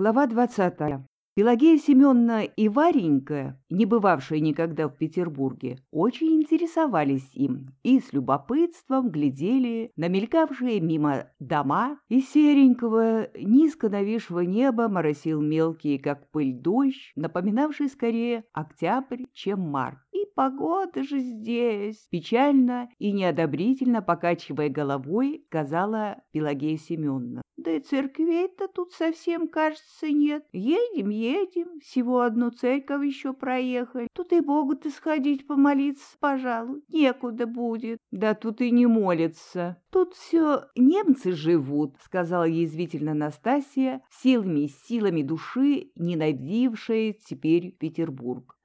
Глава двадцатая. Пелагея Семеновна и Варенька, не бывавшие никогда в Петербурге, очень интересовались им и с любопытством глядели на мелькавшие мимо дома, и серенького, низко нависшего неба моросил мелкий, как пыль, дождь, напоминавший скорее октябрь, чем март. И погода же здесь! Печально и неодобрительно покачивая головой, сказала Пелагея Семеновна. Да и церквей-то тут совсем, кажется, нет. Едем, едем, всего одну церковь еще проехали. Тут и Богу-то сходить помолиться, пожалуй, некуда будет. Да тут и не молятся. Тут все немцы живут, сказала язвительно Настасья, силами и силами души, ненавидевшая теперь Петербург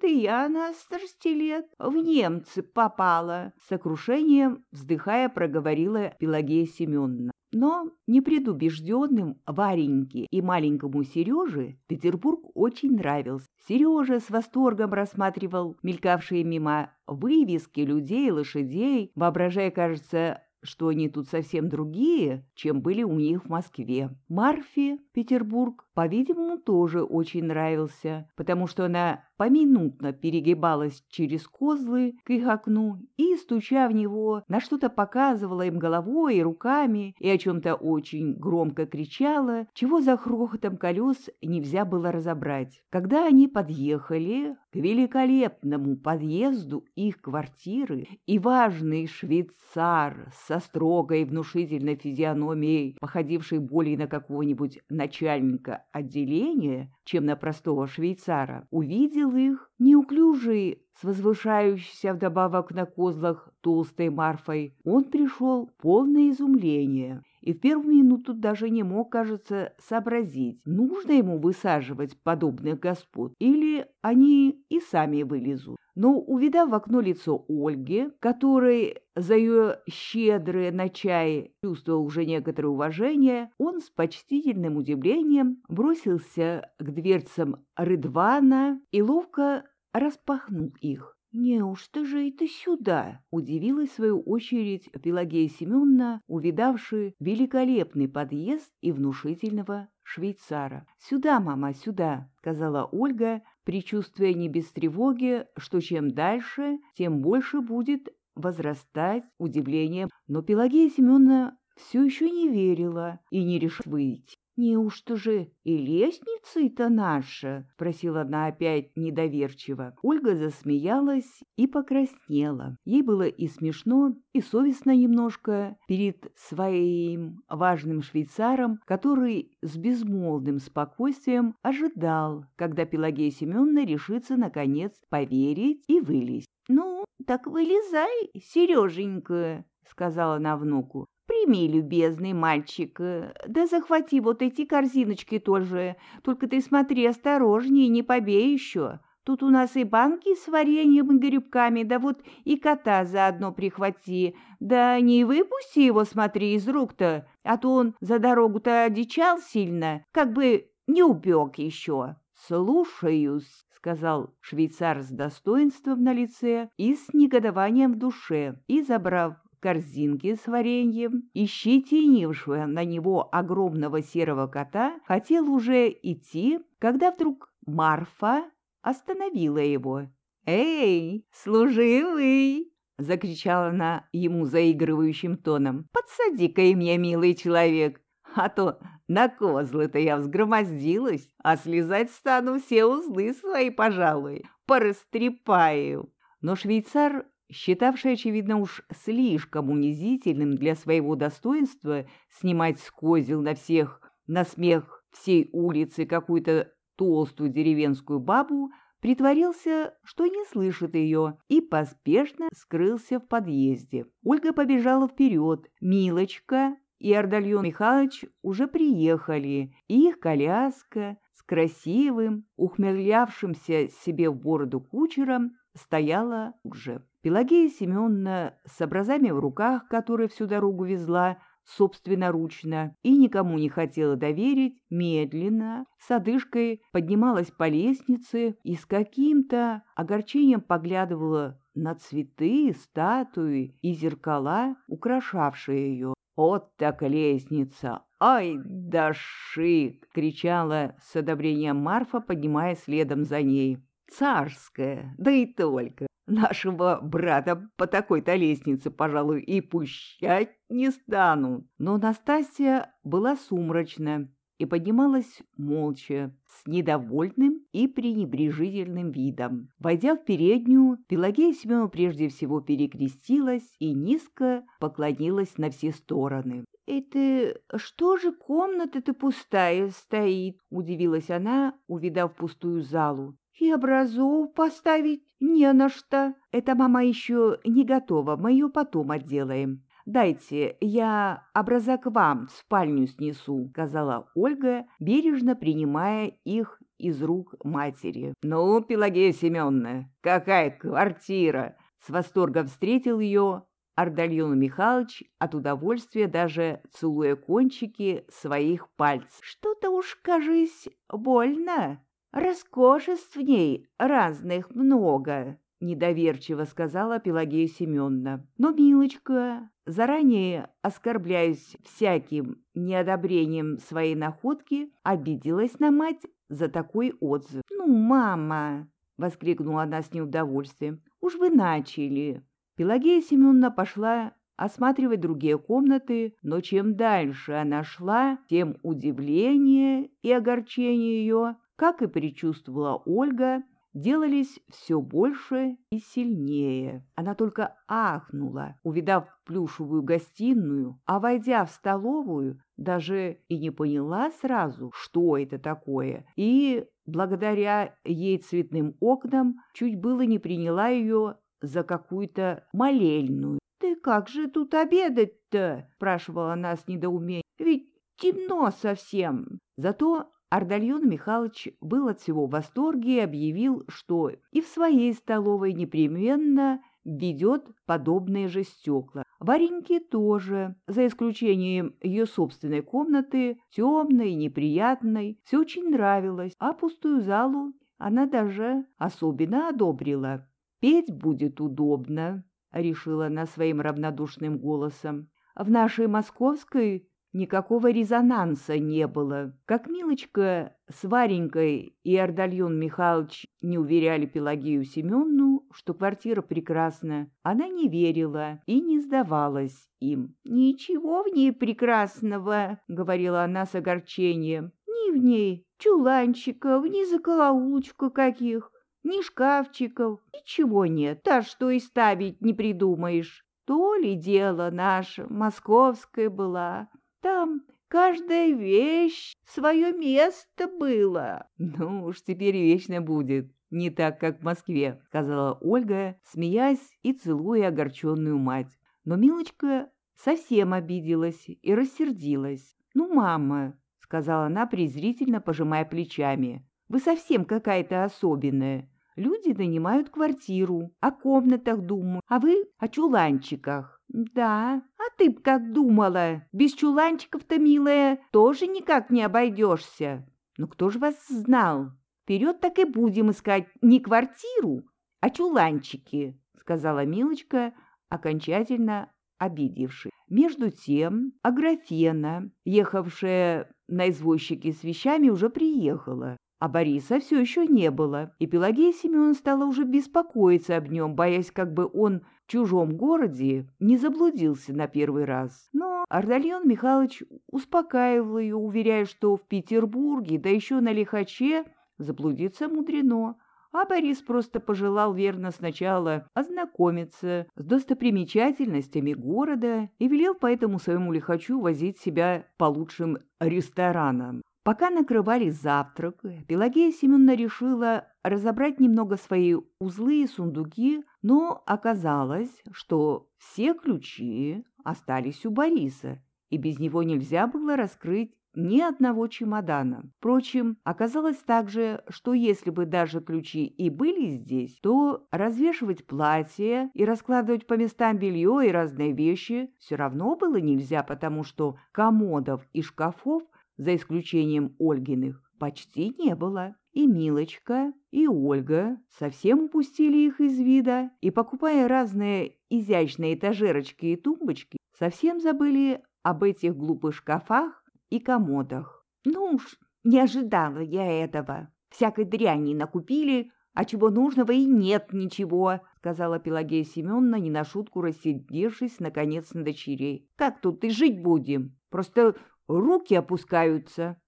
вот и я на старости лет в немцы попала, — сокрушением вздыхая проговорила Пелагея Семеновна. Но непредубежденным Вареньке и маленькому Сереже Петербург очень нравился. Сережа с восторгом рассматривал мелькавшие мимо вывески людей и лошадей, воображая, кажется, что они тут совсем другие, чем были у них в Москве. Марфе Петербург, по-видимому, тоже очень нравился, потому что она поминутно перегибалась через козлы к их окну и, стуча в него, на что-то показывала им головой и руками и о чем-то очень громко кричала, чего за хрохотом колес нельзя было разобрать. Когда они подъехали к великолепному подъезду их квартиры, и важный швейцар со строгой внушительной физиономией, походивший более на какого-нибудь начальника отделения, чем на простого швейцара, увидел их, неуклюжий, с возвышающейся вдобавок на козлах толстой Марфой, он пришел полное изумление и в первую минуту даже не мог, кажется, сообразить, нужно ему высаживать подобных господ или они и сами вылезут. Но, увидав в окно лицо Ольги, которой за ее щедрые на чай чувствовал уже некоторое уважение, он с почтительным удивлением бросился к дверцам Рыдвана и ловко распахнул их. «Неужто же это сюда?» — удивилась в свою очередь Пелагея Семеновна, увидавшая великолепный подъезд и внушительного швейцара. «Сюда, мама, сюда!» — сказала Ольга, предчувствуя не без тревоги, что чем дальше, тем больше будет возрастать удивление. Но Пелагея Семеновна все еще не верила и не решила выйти. «Неужто же и лестница-то наша?» — спросила она опять недоверчиво. Ольга засмеялась и покраснела. Ей было и смешно, и совестно немножко перед своим важным швейцаром, который с безмолвным спокойствием ожидал, когда Пелагея Семеновна решится, наконец, поверить и вылезть. «Ну, так вылезай, Сереженька», — сказала она внуку. Прими, любезный мальчик, э, да захвати вот эти корзиночки тоже, только ты смотри осторожнее, не побей еще. Тут у нас и банки с вареньем и грибками, да вот и кота заодно прихвати. Да не выпусти его, смотри, из рук-то, а то он за дорогу-то одичал сильно, как бы не убег еще. Слушаюсь, — сказал швейцар с достоинством на лице и с негодованием в душе, и, забрав корзинки с вареньем и щетинившего на него огромного серого кота, хотел уже идти, когда вдруг Марфа остановила его. «Эй, служивый!» — закричала она ему заигрывающим тоном. «Подсади-ка и мне, милый человек, а то на козлы-то я взгромоздилась, а слезать стану все узлы свои, пожалуй, порастрепаю». Но швейцар считавший, очевидно, уж слишком унизительным для своего достоинства снимать с козел на всех, на смех всей улицы какую-то толстую деревенскую бабу, притворился, что не слышит ее, и поспешно скрылся в подъезде. Ольга побежала вперед. Милочка и Ардальон Михайлович уже приехали, и их коляска с красивым, ухмылявшимся себе в бороду кучером стояла уже. Пелагея Семеновна с образами в руках, которые всю дорогу везла, собственноручно, и никому не хотела доверить, медленно, с одышкой поднималась по лестнице и с каким-то огорчением поглядывала на цветы, статуи и зеркала, украшавшие ее. «Вот так лестница! «Ай да шик!» — кричала с одобрением Марфа, поднимая следом за ней. «Царская, да и только! Нашего брата по такой-то лестнице, пожалуй, и пущать не стану!» Но Настасья была сумрачна и поднималась молча, с недовольным и пренебрежительным видом. Войдя в переднюю, Пелагея Семеновна прежде всего перекрестилась и низко поклонилась на все стороны. «Это что же комната-то пустая стоит?» — удивилась она, увидав пустую залу. «И образов поставить не на что. Это мама еще не готова, мы ее потом отделаем. «Дайте, я образа к вам в спальню снесу», — сказала Ольга, бережно принимая их из рук матери. «Ну, Пелагея Семеновна, какая квартира!» С восторгом встретил ее Ардальон Михайлович от удовольствия даже целуя кончики своих пальцев. «Что-то уж, кажись, больно. Роскошеств в ней разных много». — недоверчиво сказала Пелагея Семеновна. Но Милочка, заранее оскорбляясь всяким неодобрением своей находки, обиделась на мать за такой отзыв. «Ну, мама!» — воскликнула она с неудовольствием. «Уж вы начали!» Пелагея Семеновна пошла осматривать другие комнаты, но чем дальше она шла, тем удивление и огорчение ее, как и предчувствовала Ольга, делались все больше и сильнее. Она только ахнула, увидав плюшевую гостиную, а войдя в столовую, даже и не поняла сразу, что это такое, и, благодаря ей цветным окнам, чуть было не приняла ее за какую-то молельную. «Ты как же тут обедать-то?» — спрашивала она с недоумением. «Ведь темно совсем». Зато Ардальон Михайлович был от всего в восторге и объявил, что и в своей столовой непременно ведет подобные же стекла. Вареньке тоже, за исключением ее собственной комнаты, темной, неприятной, все очень нравилось, а пустую залу она даже особенно одобрила. «Петь будет удобно», — решила она своим равнодушным голосом. «В нашей московской Никакого резонанса не было. Как Милочка с Варенькой и Ардальон Михайлович не уверяли Пелагею Семенну, что квартира прекрасна, она не верила и не сдавалась им. «Ничего в ней прекрасного», — говорила она с огорчением. «Ни в ней чуланчиков, ни заколоулочка каких, ни шкафчиков, ничего нет, так что и ставить не придумаешь. То ли дело наше, московское была, там каждая вещь свое место было. Ну уж теперь вечно будет. Не так, как в Москве, сказала Ольга, смеясь и целуя огорченную мать. Но Милочка совсем обиделась и рассердилась. «Ну, мама», — сказала она, презрительно пожимая плечами, — «вы совсем какая-то особенная. Люди нанимают квартиру, о комнатах думают, а вы о чуланчиках. «Да, а ты б как думала? Без чуланчиков-то, милая, тоже никак не обойдешься. Ну кто ж вас знал? Вперед так и будем искать не квартиру, а чуланчики», — сказала Милочка, окончательно обидевшись. Между тем Аграфена, ехавшая на извозчике с вещами, уже приехала. А Бориса все еще не было, и Пелагея Семеновна стала уже беспокоиться об нем, боясь, как бы он чужом городе не заблудился на первый раз. Но Ардальон Михайлович успокаивал ее, уверяя, что в Петербурге, да еще на Лихаче, заблудиться мудрено. А Борис просто пожелал верно сначала ознакомиться с достопримечательностями города и велел поэтому своему лихачу возить себя по лучшим ресторанам. Пока накрывали завтрак, Пелагея Семеновна решила разобрать немного свои узлы и сундуки, но оказалось, что все ключи остались у Бориса, и без него нельзя было раскрыть ни одного чемодана. Впрочем, оказалось также, что если бы даже ключи и были здесь, то развешивать платье и раскладывать по местам белье и разные вещи все равно было нельзя, потому что комодов и шкафов за исключением Ольгиных, почти не было. И Милочка, и Ольга совсем упустили их из вида и, покупая разные изящные этажерочки и тумбочки, совсем забыли об этих глупых шкафах и комодах. «Ну уж, не ожидала я этого. Всякой дряни накупили, а чего нужного и нет ничего», — сказала Пелагея Семеновна, не на шутку рассердившись, наконец, на дочерей. «Как тут и жить будем? Просто руки опускаются».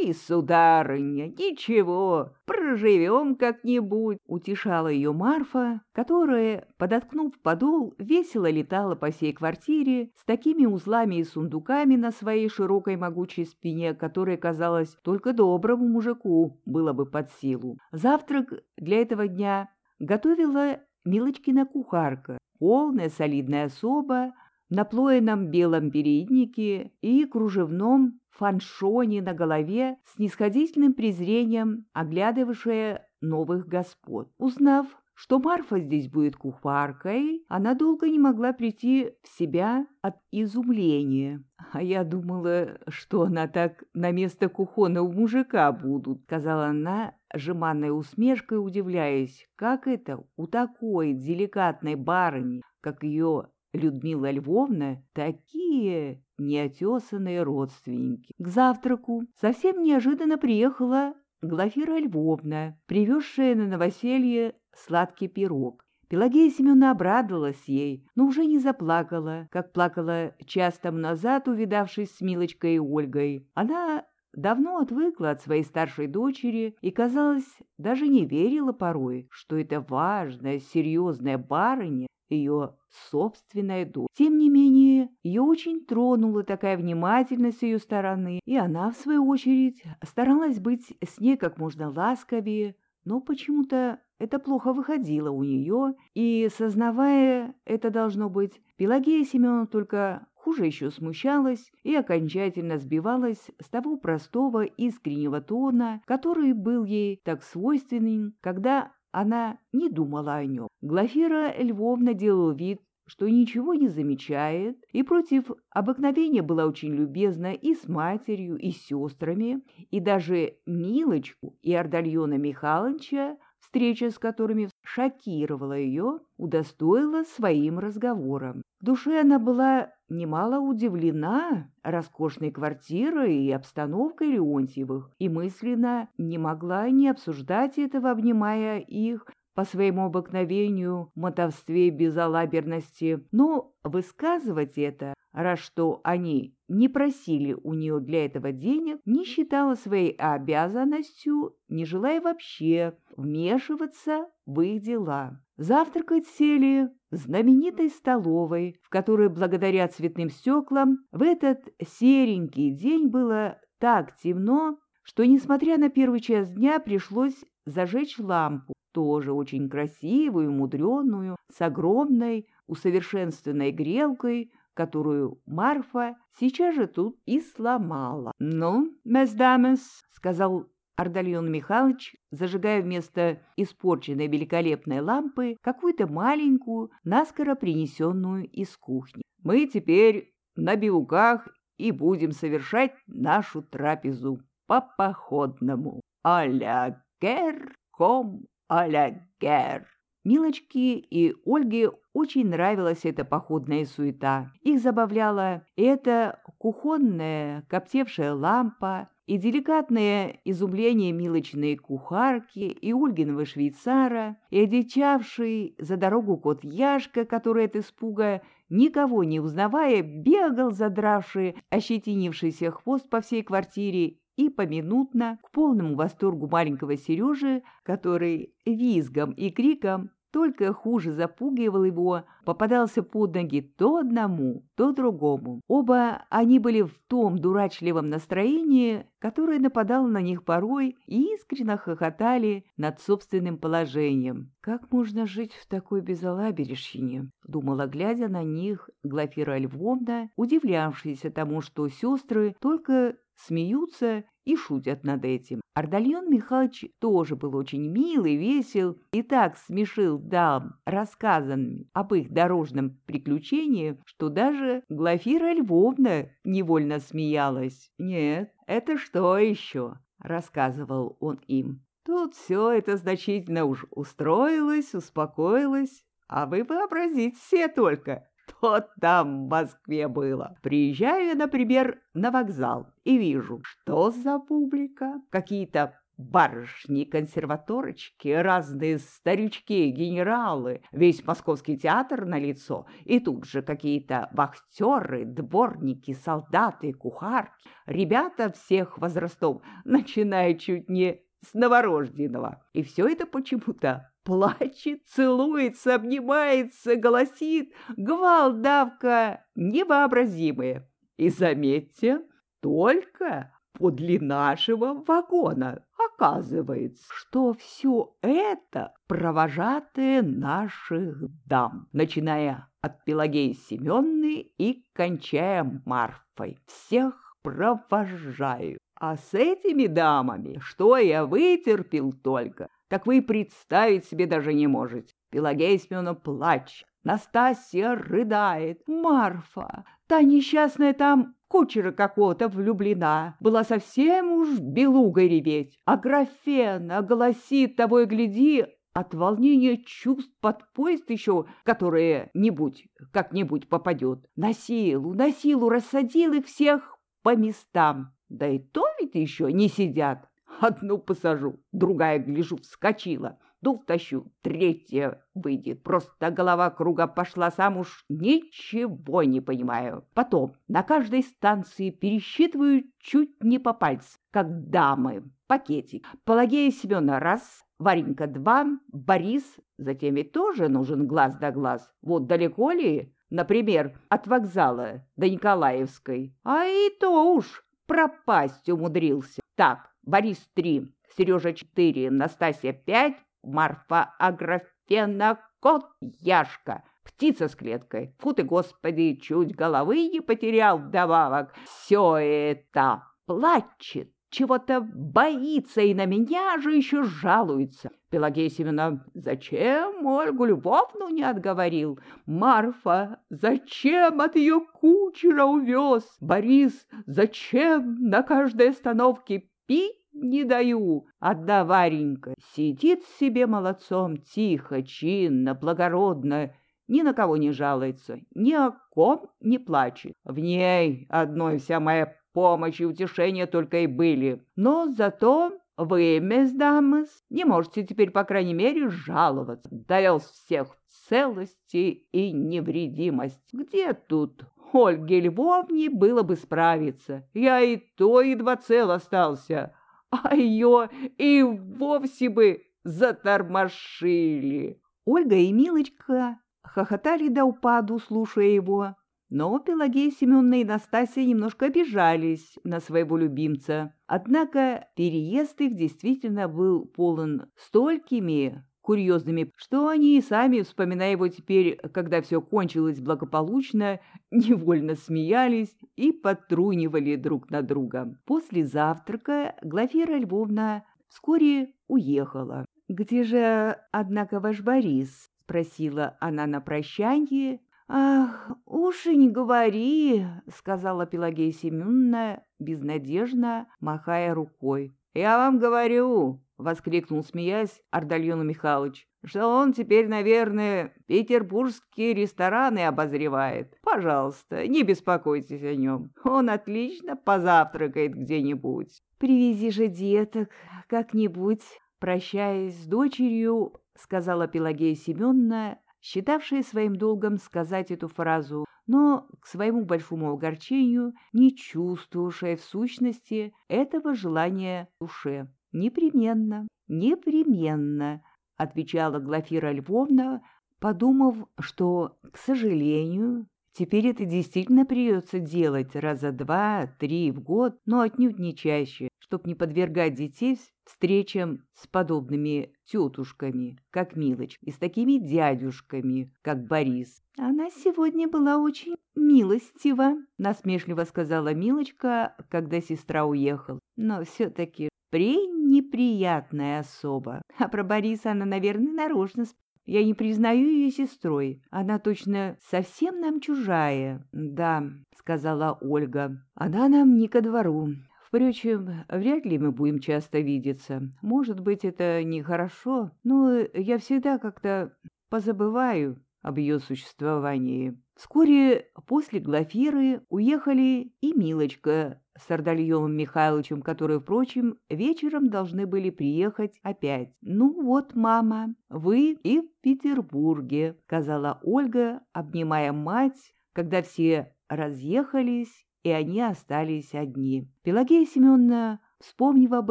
«И, сударыня, ничего, проживем как-нибудь», — утешала ее Марфа, которая, подоткнув подол, весело летала по всей квартире с такими узлами и сундуками на своей широкой могучей спине, которая, казалось, только доброму мужику было бы под силу. Завтрак для этого дня готовила Милочкина кухарка, полная солидная особа, на плоеном белом переднике и кружевном фаншоне на голове с нисходительным презрением, оглядывавшая новых господ. Узнав, что Марфа здесь будет кухаркой, она долго не могла прийти в себя от изумления. «А я думала, что она так на место кухонного мужика будут», — сказала она, жеманной усмешкой удивляясь, как это у такой деликатной барыни, как ее Людмила Львовна такие неотесанные родственники. К завтраку совсем неожиданно приехала Глафира Львовна, привезшая на новоселье сладкий пирог. Пелагея Семеновна обрадовалась ей, но уже не заплакала, как плакала часто назад, увидавшись с Милочкой и Ольгой. Она давно отвыкла от своей старшей дочери и, казалось, даже не верила порой, что эта важная, серьезная барыня ее собственная дочь. Тем не менее, ее очень тронула такая внимательность ее стороны, и она, в свою очередь, старалась быть с ней как можно ласковее, но почему-то это плохо выходило у нее, и, сознавая это должно быть, Пелагея Семеновна только хуже еще смущалась и окончательно сбивалась с того простого искреннего тона, который был ей так свойственен, когда она не думала о нем. Глафира Львовна делала вид, что ничего не замечает, и против обыкновения была очень любезна и с матерью, и с сестрами, и даже Милочку и Ардальона Михайловича, встреча с которыми шокировала ее, удостоила своим разговором. В душе она была немало удивлена роскошной квартирой и обстановкой Леонтьевых, и мысленно не могла не обсуждать этого, обнимая их по своему обыкновению мотовстве безалаберности, но высказывать это, раз что они не просили у нее для этого денег, не считала своей обязанностью, не желая вообще вмешиваться в их дела. Завтракать сели в знаменитой столовой, в которой, благодаря цветным стеклам, в этот серенький день было так темно, что, несмотря на первый час дня, пришлось зажечь лампу, тоже очень красивую, мудреную, с огромной, усовершенствованной грелкой, которую Марфа сейчас же тут и сломала. «Ну, месдамес», — сказал Ардальон Михайлович, зажигая вместо испорченной великолепной лампы какую-то маленькую, наскоро принесенную из кухни. «Мы теперь на бивуках и будем совершать нашу трапезу по-походному. А-ля гер, ком а-ля гер». Милочке и Ольге очень нравилась эта походная суета. Их забавляла эта кухонная коптевшая лампа, и деликатное изумление милочной кухарки, и Ольгиного швейцара, и одичавший за дорогу кот Яшка, который от испуга, никого не узнавая, бегал, задравший ощетинившийся хвост по всей квартире и поминутно, к полному восторгу маленького Сережи, который визгом и криком только хуже запугивал его, попадался под ноги то одному, то другому. Оба они были в том дурачливом настроении, которое нападало на них порой, и искренне хохотали над собственным положением. «Как можно жить в такой безалаберещине?» — думала, глядя на них, Глафира Львовна, удивлявшаяся тому, что сестры только смеются и шутят над этим. Ардальон Михайлович тоже был очень милый, весел и так смешил дам рассказанными об их дорожном приключении, что даже Глафира Львовна невольно смеялась. «Нет, это что еще?» — рассказывал он им. «Тут все это значительно уж устроилось, успокоилось, а вы вообразите все только, что там в Москве было. Приезжаю я, например, на вокзал и вижу, что за публика. Какие-то барышни-консерваторочки, разные старички, генералы, весь московский театр на лицо, и тут же какие-то вахтеры, дворники, солдаты, кухарки, ребята всех возрастов, начиная чуть не с новорожденного. И все это почему-то плачет, целуется, обнимается, голосит, гвал, давка невообразимые. И заметьте, только подле нашего вагона. Оказывается, что все это провожатые наших дам, начиная от Пелагеи Семенны и кончая Марфой. Всех провожаю. А с этими дамами, что я вытерпел только, так вы и представить себе даже не можете. Пелагея Семеновна плачет, Настасья рыдает, Марфа, та несчастная там кучера какого-то влюблена, была совсем уж белугой реветь, а графена голосит того и гляди, от волнения чувств под поезд еще, которые-нибудь, как-нибудь попадет. На силу, на силу рассадил их всех по местам. Да и то ведь еще не сидят. Одну посажу, другая, гляжу, вскочила. Дух тащу, третья выйдет. Просто голова круга пошла, сам уж ничего не понимаю. Потом на каждой станции пересчитываю чуть не по пальцу, как дамы. Пакетик. Пелагея Семена раз, Варенька два, Борис, затем ведь тоже нужен глаз да глаз. Вот далеко ли, например, от вокзала до Николаевской? А и то уж пропасть умудрился. Так, Борис три, Сережа четыре, Настасья пять, Марфа Аграфена кот Яшка, птица с клеткой. Фу ты, господи, чуть головы не потерял вдобавок. Все это плачет, чего-то боится и на меня же еще жалуется. Пелагея Семеновна, зачем Ольгу Львовну не отговорил? Марфа, зачем от ее кучера увез? Борис, зачем на каждой остановке пить не даю. Одна Варенька сидит себе молодцом, тихо, чинно, благородно, ни на кого не жалуется, ни о ком не плачет. В ней одной вся моя помощь и утешение только и были. Но зато вы, мисс Дамас, не можете теперь, по крайней мере, жаловаться. Довез всех целости и невредимость. Где тут Ольге Львовне было бы справиться? Я и то едва цел остался, а ее и вовсе бы затормошили. Ольга и Милочка хохотали до упаду, слушая его, но Пелагея Семеновна и Настасья немножко обижались на своего любимца. Однако переезд их действительно был полон столькими курьезными, что они и сами, вспоминая его теперь, когда все кончилось благополучно, невольно смеялись и подтрунивали друг на друга. После завтрака Глафира Львовна вскоре уехала. «Где же, однако, ваш Борис?» — спросила она на прощанье, «Ах, уж и не говори», — сказала Пелагея Семеновна, безнадежно махая рукой. «Я вам говорю», — воскликнул, смеясь, Ардальону Михайлович, «что он теперь, наверное, петербургские рестораны обозревает. Пожалуйста, не беспокойтесь о нем. Он отлично позавтракает где-нибудь». «Привези же деток как-нибудь», — прощаясь с дочерью, сказала Пелагея Семеновна, считавшая своим долгом сказать эту фразу, но, к своему большому огорчению, не чувствовавшая в сущности этого желания душе. «Непременно, непременно», — отвечала Глафира Львовна, подумав, что, к сожалению, теперь это действительно придется делать раза два-три в год, но отнюдь не чаще, чтоб не подвергать детей встречам с подобными тетушками, как Милоч, и с такими дядюшками, как Борис. «Она сегодня была очень милостива», — насмешливо сказала Милочка, когда сестра уехала. «Но все-таки пренеприятная особа. А про Бориса она, наверное, нарочно я не признаю ее сестрой. Она точно совсем нам чужая. Да, сказала Ольга. Она нам не ко двору. Впрочем, вряд ли мы будем часто видеться. Может быть, это нехорошо, но я всегда как-то позабываю об ее существовании. Вскоре после Глафиры уехали и Милочка с Ардальемом Михайловичем, которые, впрочем, вечером должны были приехать опять. «Ну вот, мама, вы и в Петербурге», — сказала Ольга, обнимая мать, когда все разъехались, и они остались одни. Пелагея Семеновна, вспомнив об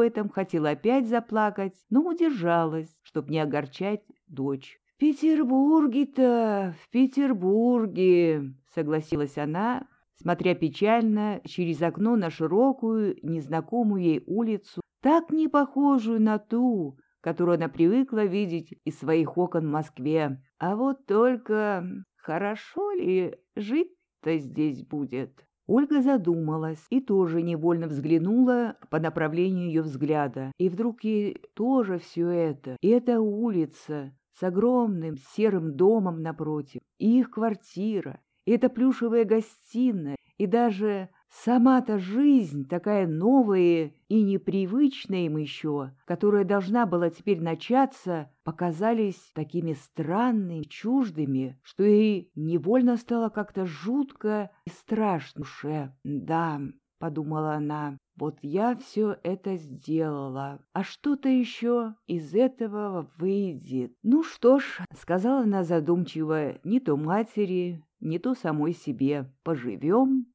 этом, хотела опять заплакать, но удержалась, чтобы не огорчать дочь. «В Петербурге-то, в Петербурге», — согласилась она, смотря печально через окно на широкую, незнакомую ей улицу, так не похожую на ту, которую она привыкла видеть из своих окон в Москве. А вот только хорошо ли жить-то здесь будет? Ольга задумалась и тоже невольно взглянула по направлению ее взгляда. И вдруг ей тоже все это, и эта улица с огромным серым домом напротив, и их квартира, и эта плюшевая гостиная, и даже сама-то жизнь, такая новая и непривычная им еще, которая должна была теперь начаться, показались такими странными, чуждыми, что ей невольно стало как-то жутко и страшно. «Да», — подумала она, — «вот я все это сделала, а что-то еще из этого выйдет». «Ну что ж», — сказала она задумчиво, — «не то матери, не то самой себе. Поживем,